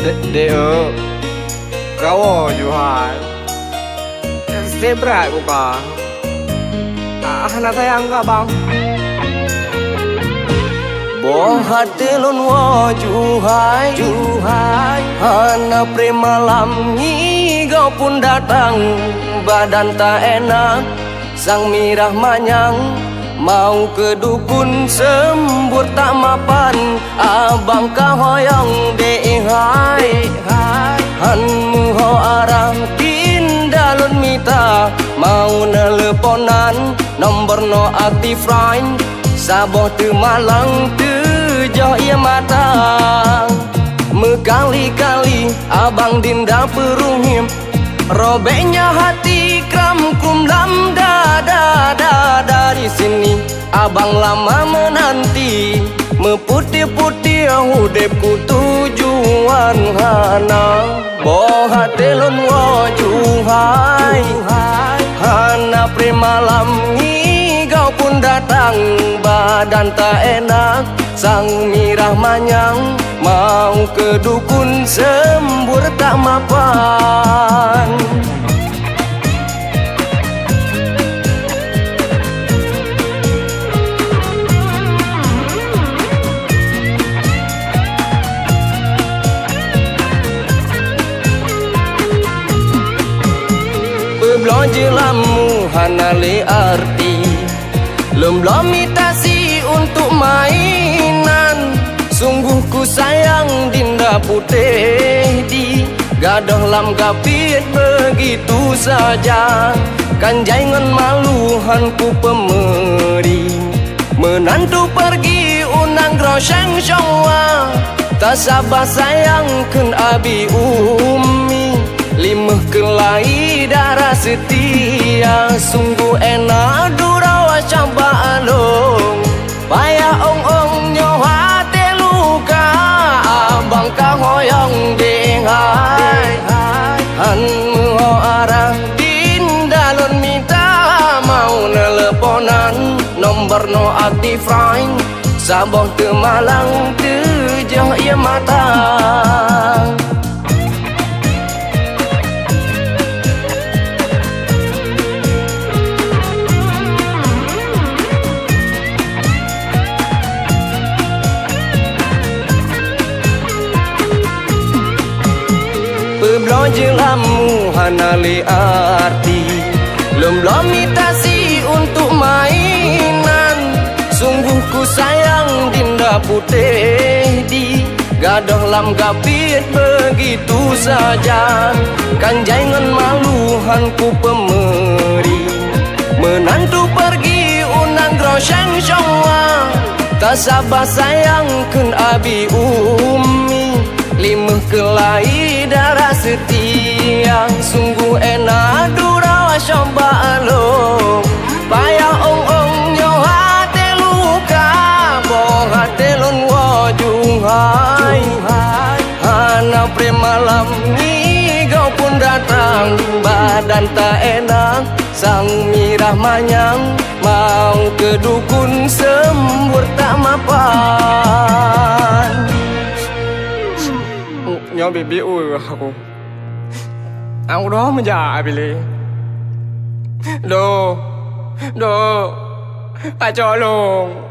Dek Kau jual Saya berat buka. Ah, nak sayang bang Boh hati lun wo juhai juhai Hana pre malam ni kau pun datang. Badan tak enak Sang mirah manyang. Mau ke dukun sembur tak mapan. Abang kau hoyong dek hai Han ho arah pindalun mita. Mau neleponan Nombor no aktif line Saboh tu malang tu joh ia mata. Mekali-kali abang dinda peruhim Robeknya hati kram kum lam da da da Dari sini. Abang lama menanti Meputih-putih hudepku tujuan hana wajuhai Hana pre malam ni kau pun datang. Badan tak enak Sang mirah manyang Mau ke dukun sembur tak mapan jelamu hanale arti. Lom lomitasi untuk mainan. Sungguh ku sayang dinda putih di Gadoh lam gapit begitu saja. Kan jangan maluhan ku pemeri. Menantu pergi unang groseng syongwa Tak sabar sayang kun abi umi Limah kelai darah setia Sungguh enak durawa campak alung. Payah ong-ong nyoha luka Abang kahoyong dihai Han muho arah dindalun minta Mau neleponan Nombor no aktif line Saboh temalang tejah ia mata jelamu hanale arti. Lom lomitasi untuk mainan. Sungguh ku sayang dinda putih di Gadoh lam gapit begitu saja. Kan jangan maluhan ku pemeri. Menantu pergi unang groseng syongwa Tak sabar sayang kun abi umi. Limah kelai darah setia Sungguh enak durawa syomba alung Payah ong-ong nyo hati luka te lon wo jung hai. Hana pre malam ni kau pun datang Badan tak enak Sang mirah manyang Mau ke dukun sembur tak mapan Nyo bibi ui aku အောင်တော့မကြပြီလေဒိုဒိုအကြော်လုံး